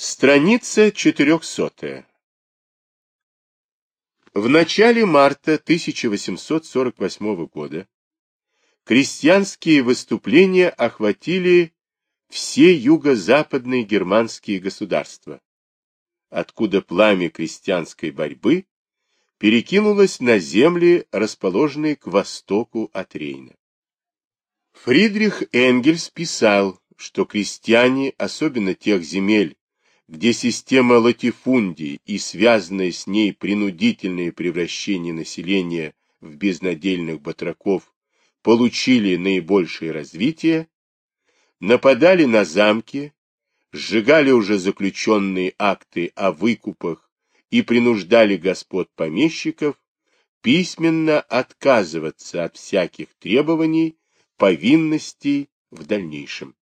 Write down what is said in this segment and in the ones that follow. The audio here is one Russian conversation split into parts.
Страница 400. В начале марта 1848 года крестьянские выступления охватили все юго-западные германские государства, откуда пламя крестьянской борьбы перекинулось на земли, расположенные к востоку от Рейна. Фридрих Энгельс писал, что крестьяне, особенно тех земель, где система латифундии и связанное с ней принудительное превращение населения в безнадельных батраков получили наибольшее развитие, нападали на замки, сжигали уже заключенные акты о выкупах и принуждали господ помещиков письменно отказываться от всяких требований, повинностей в дальнейшем.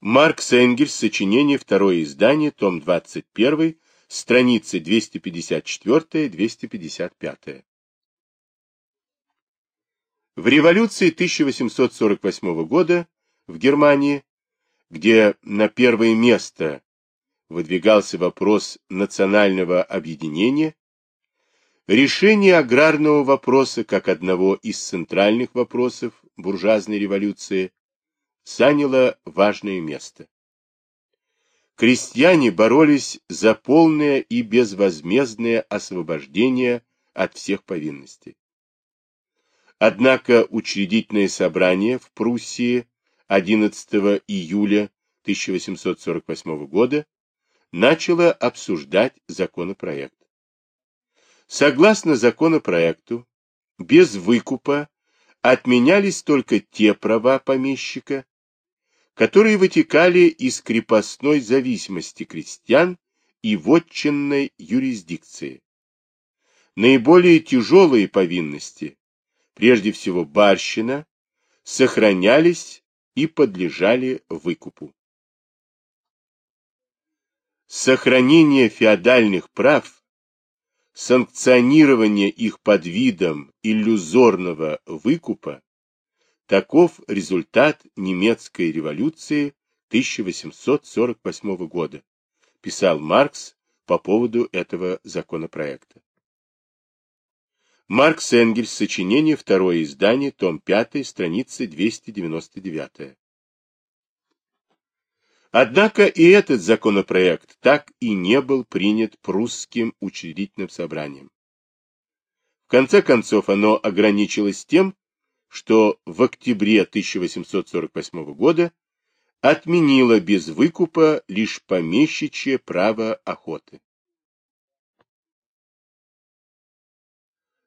Маркс Энгельс, сочинение, второе издание, том 21, страницы 254-255. В революции 1848 года в Германии, где на первое место выдвигался вопрос национального объединения, решение аграрного вопроса как одного из центральных вопросов буржуазной революции заняло важное место. Крестьяне боролись за полное и безвозмездное освобождение от всех повинностей. Однако учредительное собрание в Пруссии 11 июля 1848 года начало обсуждать законопроект. Согласно законопроекту, без выкупа отменялись только те права помещика, которые вытекали из крепостной зависимости крестьян и вотчинной юрисдикции. Наиболее тяжелые повинности, прежде всего барщина, сохранялись и подлежали выкупу. Сохранение феодальных прав, санкционирование их под видом иллюзорного выкупа Таков результат немецкой революции 1848 года, писал Маркс по поводу этого законопроекта. Маркс Энгельс, сочинение, второе издание, том 5, страница 299. Однако и этот законопроект так и не был принят прусским учредительным собранием. В конце концов, оно ограничилось тем, что в октябре 1848 года отменила без выкупа лишь помещичье право охоты.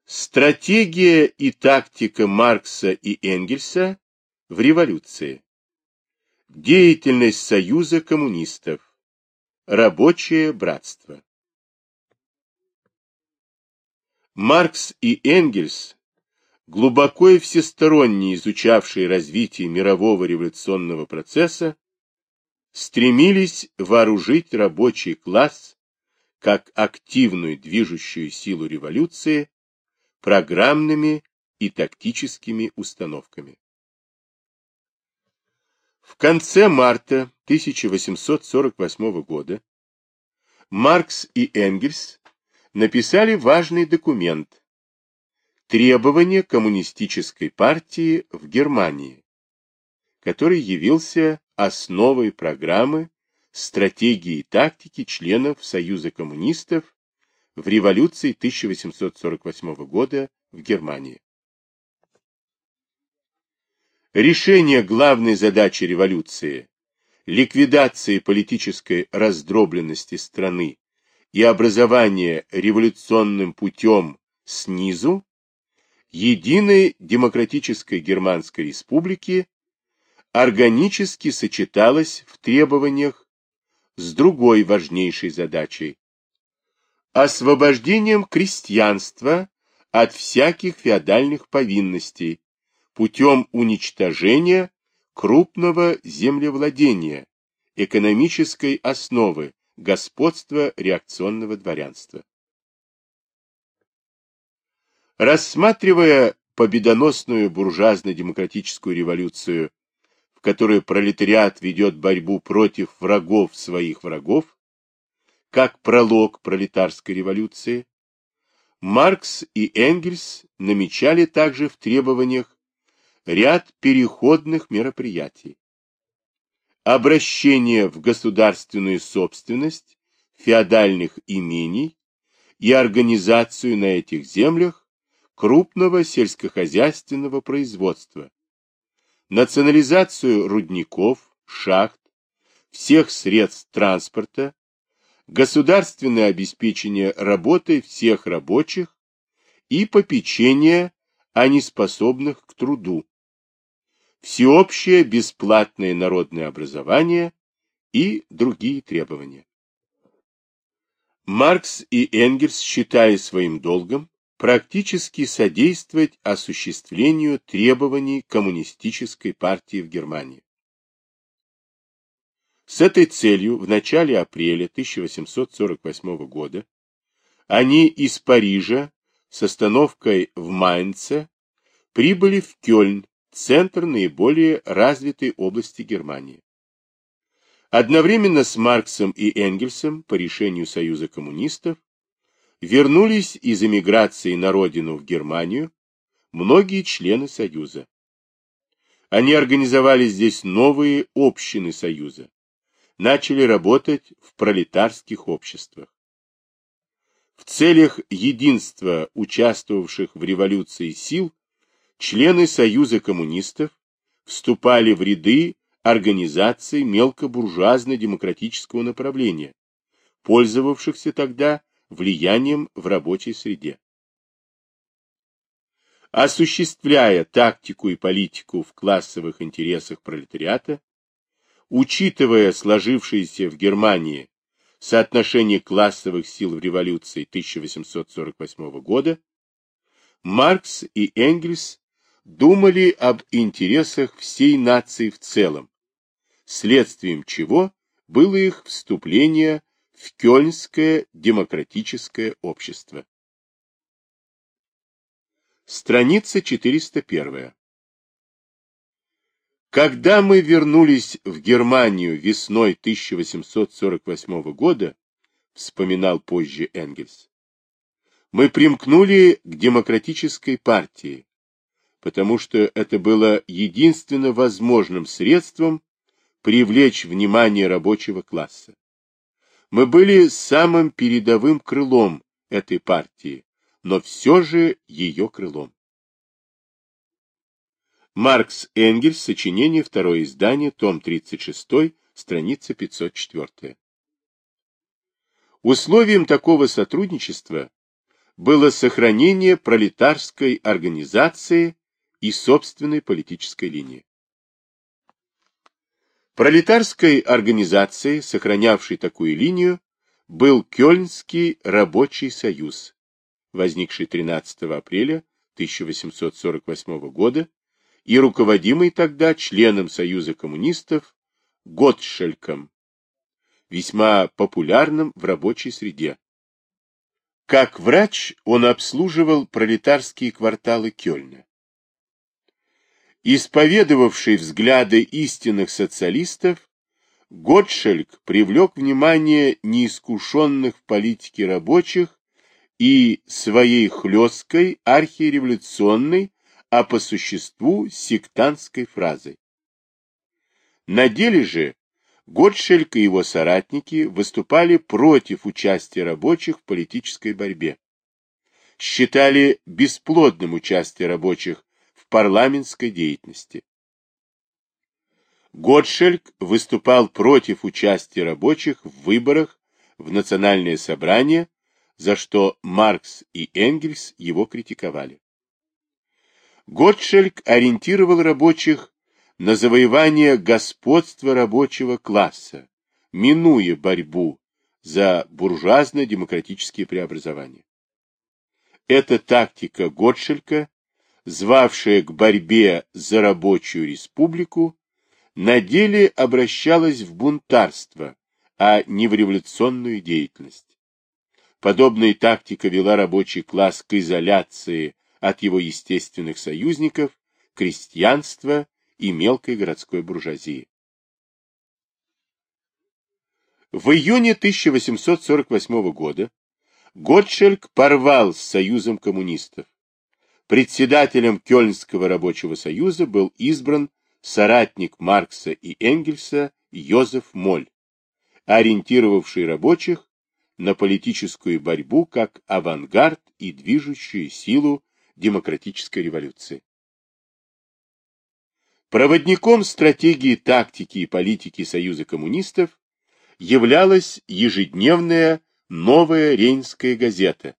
Стратегия и тактика Маркса и Энгельса в революции. Деятельность Союза коммунистов. Рабочее братство. Маркс и Энгельс глубоко и всесторонне изучавшие развитие мирового революционного процесса, стремились вооружить рабочий класс как активную движущую силу революции программными и тактическими установками. В конце марта 1848 года Маркс и Энгельс написали важный документ, требования коммунистической партии в Германии, который явился основой программы стратегии и тактики членов Союза коммунистов в революции 1848 года в Германии. Решение главной задачи революции – ликвидации политической раздробленности страны и образование революционным путем снизу единой демократической Германской республики органически сочеталась в требованиях с другой важнейшей задачей – освобождением крестьянства от всяких феодальных повинностей путем уничтожения крупного землевладения, экономической основы господства реакционного дворянства. Рассматривая победоносную буржуазно-демократическую революцию в которой пролетариат ведет борьбу против врагов своих врагов, как пролог пролетарской революции, Маркс и Энгельс намечали также в требованиях ряд переходных мероприятий. Обращение в государственную собственность феодальных имений и организацию на этих землях крупного сельскохозяйственного производства, национализацию рудников, шахт, всех средств транспорта, государственное обеспечение работой всех рабочих и попечение о неспособных к труду, всеобщее бесплатное народное образование и другие требования. Маркс и Энгельс считали своим долгом практически содействовать осуществлению требований коммунистической партии в Германии. С этой целью в начале апреля 1848 года они из Парижа с остановкой в Майнце прибыли в Кёльн, центр наиболее развитой области Германии. Одновременно с Марксом и Энгельсом по решению Союза коммунистов вернулись из эмиграции на родину в Германию многие члены Союза. Они организовали здесь новые общины Союза, начали работать в пролетарских обществах. В целях единства участвовавших в революции сил члены Союза коммунистов вступали в ряды организаций мелкобуржуазно-демократического направления, пользовавшихся тогда влиянием в рабочей среде. Осуществляя тактику и политику в классовых интересах пролетариата, учитывая сложившееся в Германии соотношение классовых сил в революции 1848 года, Маркс и Энгельс думали об интересах всей нации в целом, следствием чего было их вступление в Кёльнское демократическое общество. Страница 401. Когда мы вернулись в Германию весной 1848 года, вспоминал позже Энгельс, мы примкнули к демократической партии, потому что это было единственно возможным средством привлечь внимание рабочего класса. Мы были самым передовым крылом этой партии, но все же ее крылом. Маркс Энгельс, сочинение, второе издание, том 36, страница 504. Условием такого сотрудничества было сохранение пролетарской организации и собственной политической линии. Пролетарской организацией, сохранявшей такую линию, был Кёльнский рабочий союз, возникший 13 апреля 1848 года и руководимый тогда членом Союза коммунистов Готшельком, весьма популярным в рабочей среде. Как врач он обслуживал пролетарские кварталы Кёльна исповедовавший взгляды истинных социалистов, Готшельк привлек внимание неискушенных в политике рабочих и своей хлесткой архиреволюционной, а по существу сектантской фразой. На деле же Готшельк и его соратники выступали против участия рабочих в политической борьбе. Считали бесплодным участие рабочих парламентской деятельности. Готшельк выступал против участия рабочих в выборах в Национальное собрание, за что Маркс и Энгельс его критиковали. Готшельк ориентировал рабочих на завоевание господства рабочего класса, минуя борьбу за буржуазно-демократические преобразования. Эта тактика Готшелька звавшая к борьбе за рабочую республику, на деле обращалась в бунтарство, а не в революционную деятельность. Подобная тактика вела рабочий класс к изоляции от его естественных союзников, крестьянства и мелкой городской буржуазии. В июне 1848 года Готшельк порвал с Союзом коммунистов. Председателем Кёльнского рабочего союза был избран соратник Маркса и Энгельса Йозеф Моль, ориентировавший рабочих на политическую борьбу как авангард и движущую силу демократической революции. Проводником стратегии тактики и политики Союза коммунистов являлась ежедневная «Новая Рейнская газета»,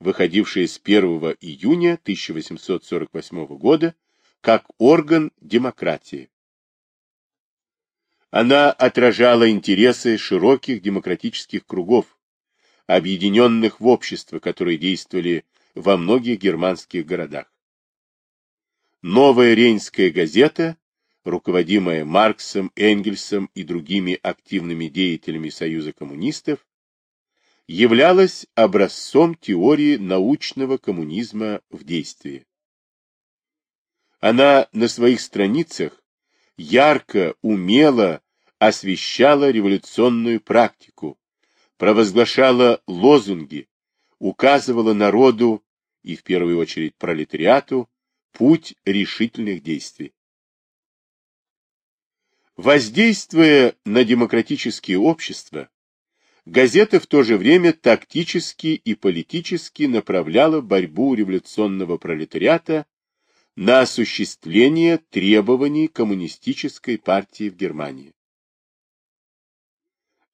выходившая с 1 июня 1848 года как орган демократии. Она отражала интересы широких демократических кругов, объединенных в общество, которые действовали во многих германских городах. Новая Рейнская газета, руководимая Марксом, Энгельсом и другими активными деятелями Союза коммунистов, являлась образцом теории научного коммунизма в действии. Она на своих страницах ярко, умело освещала революционную практику, провозглашала лозунги, указывала народу и в первую очередь пролетариату путь решительных действий. Воздействуя на демократические общества, газета в то же время тактически и политически направляла борьбу революционного пролетариата на осуществление требований коммунистической партии в Германии.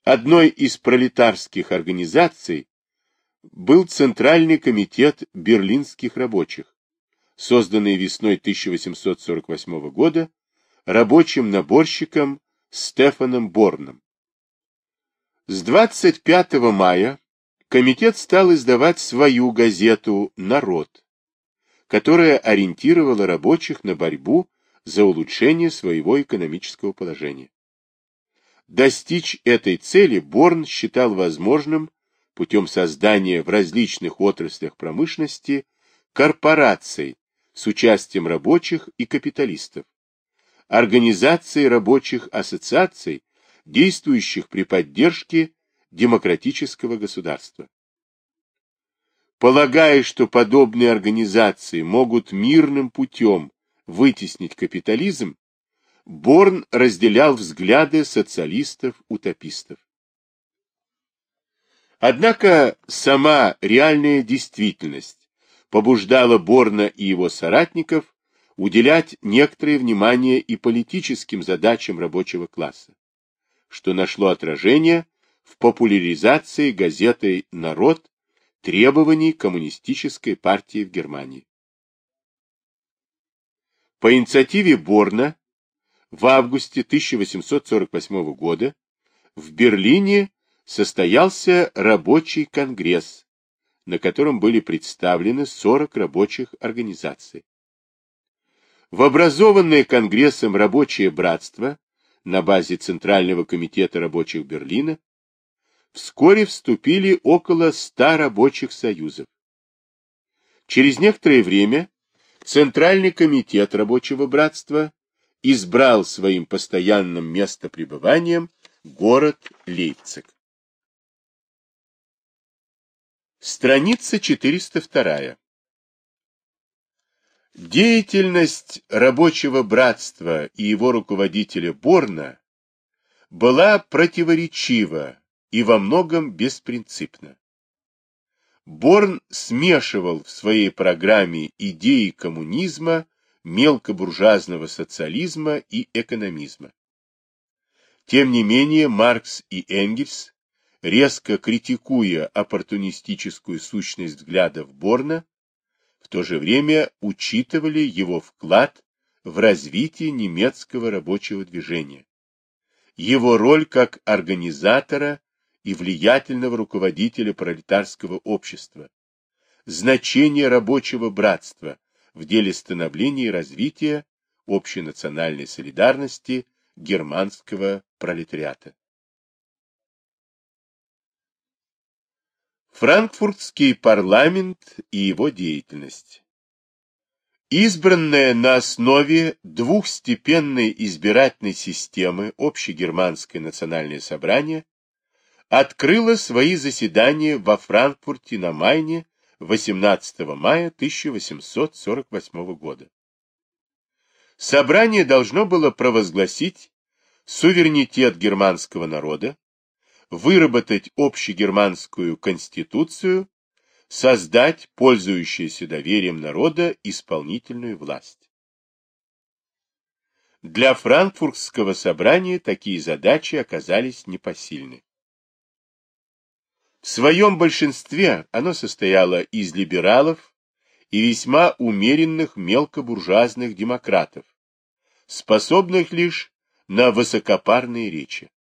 Одной из пролетарских организаций был Центральный комитет берлинских рабочих, созданный весной 1848 года рабочим наборщиком Стефаном Борном. С 25 мая комитет стал издавать свою газету «Народ», которая ориентировала рабочих на борьбу за улучшение своего экономического положения. Достичь этой цели Борн считал возможным путем создания в различных отраслях промышленности корпораций с участием рабочих и капиталистов, организации рабочих ассоциаций, действующих при поддержке демократического государства. Полагая, что подобные организации могут мирным путем вытеснить капитализм, Борн разделял взгляды социалистов-утопистов. Однако сама реальная действительность побуждала Борна и его соратников уделять некоторое внимание и политическим задачам рабочего класса, что нашло отражение в популяризации газеты «Народ» требований коммунистической партии в Германии. По инициативе Борна в августе 1848 года в Берлине состоялся рабочий конгресс, на котором были представлены 40 рабочих организаций. В образованное конгрессом рабочее братство на базе Центрального комитета рабочих Берлина вскоре вступили около ста рабочих союзов. Через некоторое время Центральный комитет рабочего братства избрал своим постоянным местопребыванием город Лейпциг. Страница 402. Деятельность рабочего братства и его руководителя Борна была противоречива и во многом беспринципно. Борн смешивал в своей программе идеи коммунизма, мелкобуржуазного социализма и экономизма. Тем не менее, Маркс и Энгельс, резко критикуя оппортунистическую сущность взглядов Борна, то же время учитывали его вклад в развитие немецкого рабочего движения, его роль как организатора и влиятельного руководителя пролетарского общества, значение рабочего братства в деле становления и развития общенациональной солидарности германского пролетариата. Франкфуртский парламент и его деятельность Избранная на основе двухстепенной избирательной системы Общегерманское национальное собрание открыло свои заседания во Франкфурте на Майне 18 мая 1848 года. Собрание должно было провозгласить суверенитет германского народа, выработать общегерманскую конституцию создать пользующуюся доверием народа исполнительную власть. Для франкфуртского собрания такие задачи оказались непосильны. В своем большинстве оно состояло из либералов и весьма умеренных мелкобуржуазных демократов, способных лишь на высокопарные речи.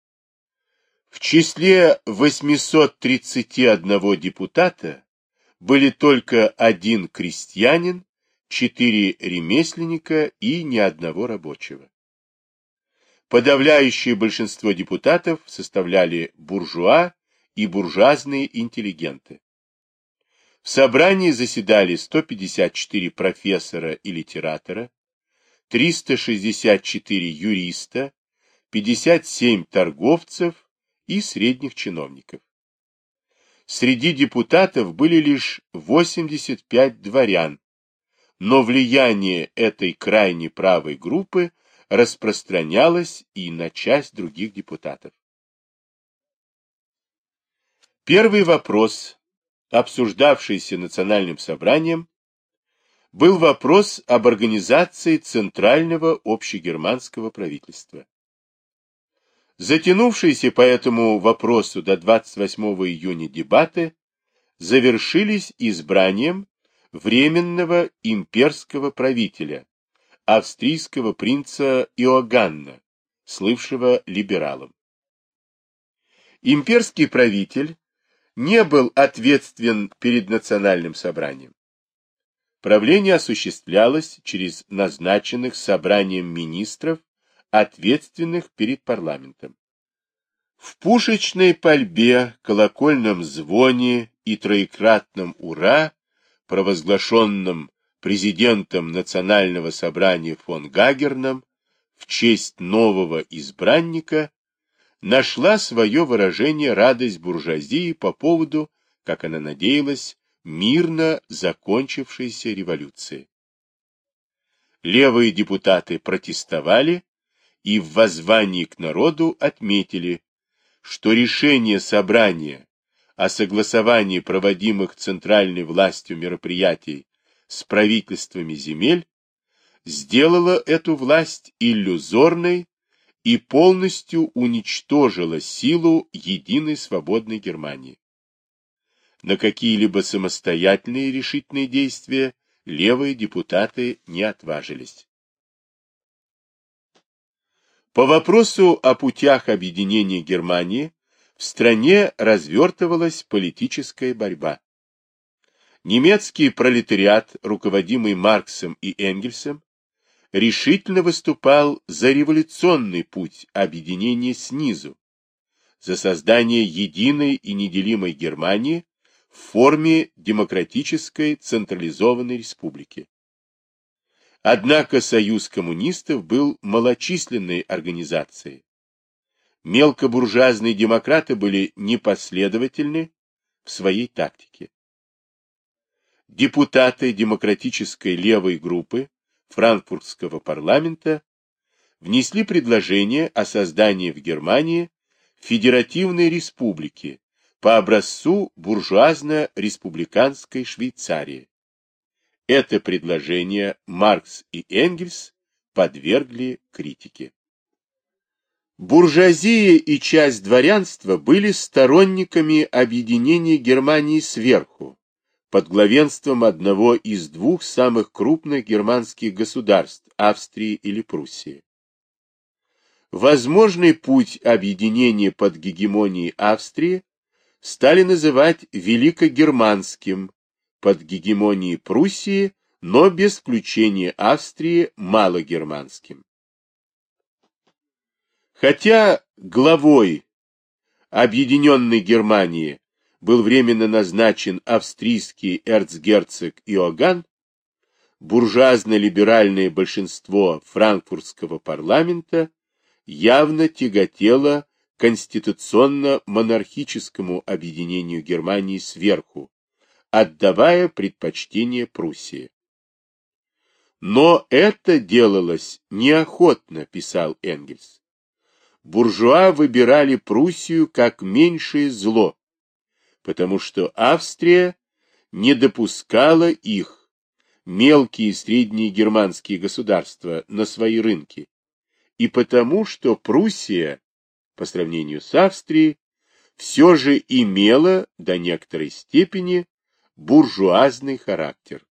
В числе 831 депутата были только один крестьянин, четыре ремесленника и ни одного рабочего. Подавляющее большинство депутатов составляли буржуа и буржуазные интеллигенты. В собрании заседали 154 профессора и литератора, 364 юриста, 57 торговцев и средних чиновников. Среди депутатов были лишь 85 дворян, но влияние этой крайне правой группы распространялось и на часть других депутатов. Первый вопрос, обсуждавшийся национальным собранием, был вопрос об организации Центрального общегерманского правительства. Затянувшиеся по этому вопросу до 28 июня дебаты завершились избранием временного имперского правителя, австрийского принца Иоганна, слывшего либералом. Имперский правитель не был ответственен перед национальным собранием. Правление осуществлялось через назначенных собранием министров ответственных перед парламентом. В пушечной пальбе, колокольном звоне и троекратном «Ура», провозглашенном президентом Национального собрания фон Гагерном в честь нового избранника, нашла свое выражение радость буржуазии по поводу, как она надеялась, мирно закончившейся революции. Левые депутаты протестовали, и в воззвании к народу отметили, что решение собрания о согласовании проводимых центральной властью мероприятий с правительствами земель сделало эту власть иллюзорной и полностью уничтожило силу единой свободной Германии. На какие-либо самостоятельные решительные действия левые депутаты не отважились. По вопросу о путях объединения Германии в стране развертывалась политическая борьба. Немецкий пролетариат, руководимый Марксом и Энгельсом, решительно выступал за революционный путь объединения снизу, за создание единой и неделимой Германии в форме демократической централизованной республики. Однако союз коммунистов был малочисленной организацией. Мелкобуржуазные демократы были непоследовательны в своей тактике. Депутаты демократической левой группы франкфуртского парламента внесли предложение о создании в Германии федеративной республики по образцу буржуазно-республиканской Швейцарии. Это предложение Маркс и Энгельс подвергли критике. Буржуазия и часть дворянства были сторонниками объединения Германии сверху, под главенством одного из двух самых крупных германских государств – Австрии или Пруссии. Возможный путь объединения под гегемонией Австрии стали называть Великогерманским под гегемонией Пруссии, но без включения Австрии малогерманским. Хотя главой Объединенной Германии был временно назначен австрийский эрцгерцог Иоганн, буржуазно-либеральное большинство франкфуртского парламента явно тяготело конституционно-монархическому объединению Германии сверху, отдавая предпочтение Пруссии. Но это делалось неохотно, писал Энгельс. Буржуа выбирали Пруссию как меньшее зло, потому что Австрия не допускала их, мелкие и средние германские государства, на свои рынки, и потому что Пруссия, по сравнению с Австрией, все же имела до некоторой степени буржуазный характер.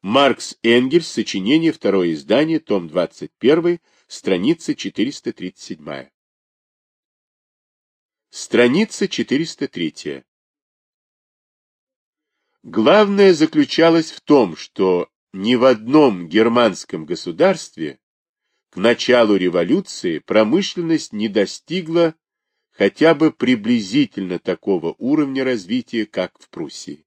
Маркс Энгельс, сочинение, второе издание, том 21, страница 437. Страница 403. Главное заключалось в том, что ни в одном германском государстве к началу революции промышленность не достигла хотя бы приблизительно такого уровня развития, как в Пруссии.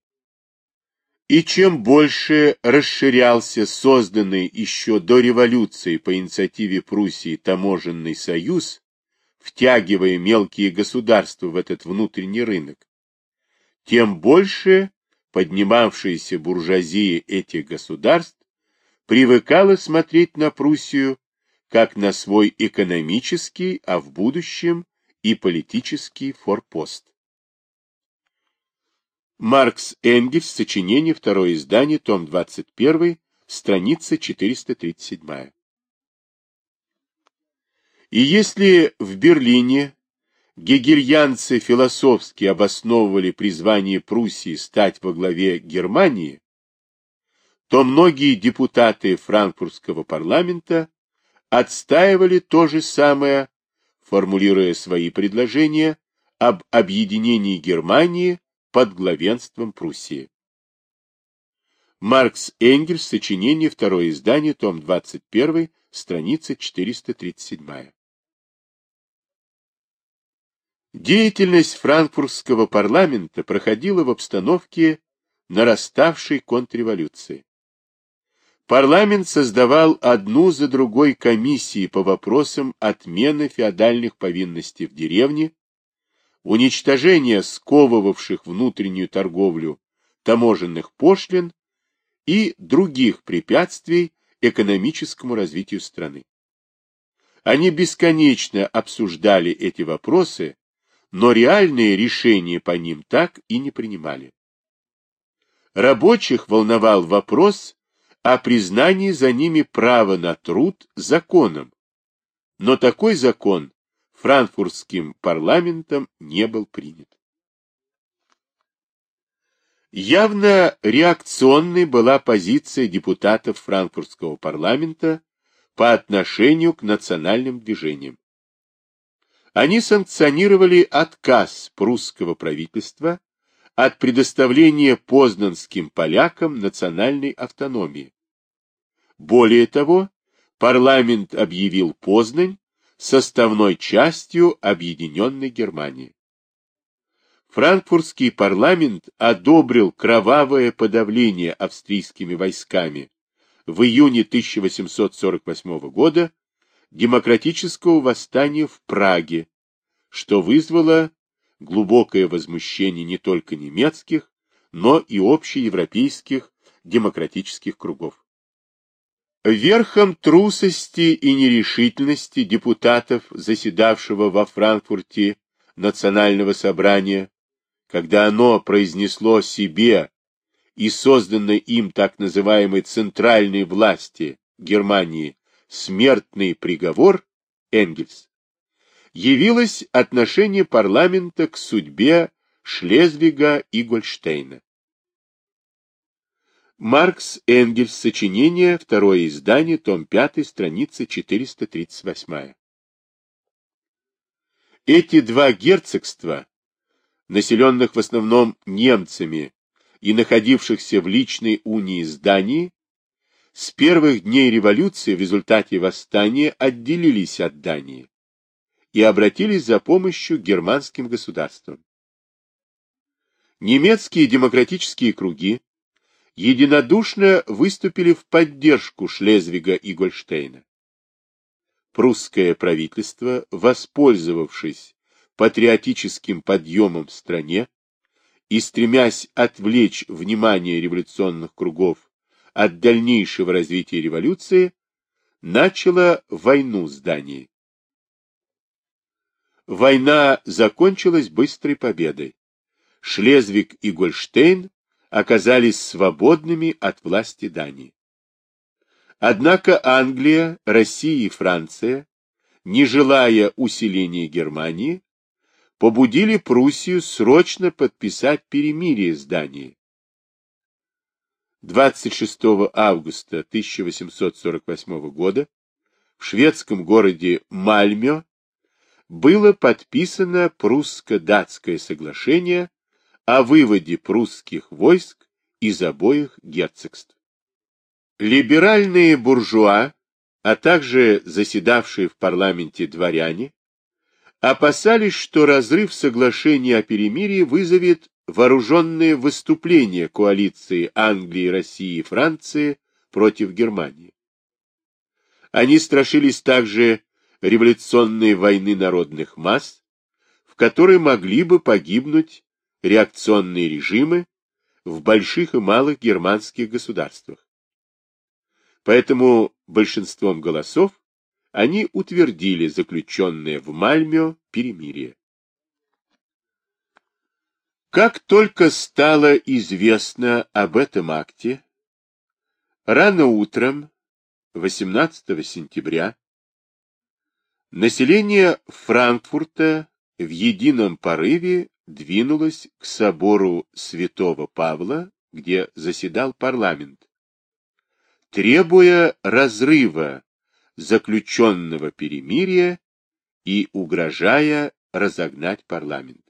И чем больше расширялся созданный еще до революции по инициативе Пруссии таможенный союз, втягивая мелкие государства в этот внутренний рынок, тем больше поднимавшаяся буржуазия этих государств привыкала смотреть на Пруссию как на свой экономический, а в будущем и политический форпост. Маркс Энгельс, сочинение, второе издание, том 21, страница 437. И если в Берлине гегельянцы философски обосновывали призвание Пруссии стать во главе Германии, то многие депутаты франкфуртского парламента отстаивали то же самое, формулируя свои предложения об объединении Германии под главенством Пруссии. Маркс Энгельс, сочинение, второе издание, том 21, страница 437. Деятельность франкфуртского парламента проходила в обстановке нараставшей контрреволюции. Парламент создавал одну за другой комиссии по вопросам отмены феодальных повинностей в деревне, уничтожения сковывавших внутреннюю торговлю таможенных пошлин и других препятствий экономическому развитию страны. Они бесконечно обсуждали эти вопросы но реальные решения по ним так и не принимали. Рабочих волновал вопрос о признании за ними права на труд законом, но такой закон франкфуртским парламентом не был принят. Явно реакционной была позиция депутатов франкфуртского парламента по отношению к национальным движениям. Они санкционировали отказ прусского правительства от предоставления познанским полякам национальной автономии. Более того, парламент объявил Познань составной частью объединенной Германии. Франкфуртский парламент одобрил кровавое подавление австрийскими войсками в июне 1848 года демократического восстания в Праге, что вызвало глубокое возмущение не только немецких, но и общеевропейских демократических кругов. Верхом трусости и нерешительности депутатов, заседавшего во Франкфурте Национального собрания, когда оно произнесло себе и созданной им так называемой центральной власти Германии смертный приговор Энгельс, явилось отношение парламента к судьбе Шлезвига и Гольштейна. Маркс Энгельс, сочинение, второе издание, том 5, страница 438. Эти два герцогства, населенных в основном немцами и находившихся в личной унии с Данией, с первых дней революции в результате восстания отделились от Дании и обратились за помощью к германским государствам. Немецкие демократические круги единодушно выступили в поддержку Шлезвига и Гольштейна. Прусское правительство, воспользовавшись патриотическим подъемом в стране и стремясь отвлечь внимание революционных кругов от дальнейшего развития революции, начало войну с Данией. Война закончилась быстрой победой. Шлезвиг и Гольштейн оказались свободными от власти Дании. Однако Англия, Россия и Франция, не желая усиления Германии, побудили Пруссию срочно подписать перемирие с Данией. 26 августа 1848 года в шведском городе Мальмё было подписано прусско-датское соглашение о выводе прусских войск из обоих герцогств. Либеральные буржуа, а также заседавшие в парламенте дворяне, опасались, что разрыв соглашения о перемирии вызовет вооруженное выступление коалиции Англии, России и Франции против Германии. Они страшились также революционной войны народных масс, в которой могли бы погибнуть реакционные режимы в больших и малых германских государствах. Поэтому большинством голосов они утвердили заключенное в Мальмё перемирие. Как только стало известно об этом акте, рано утром 18 сентября население Франкфурта в едином порыве двинулось к собору святого Павла, где заседал парламент, требуя разрыва заключенного перемирия и угрожая разогнать парламент.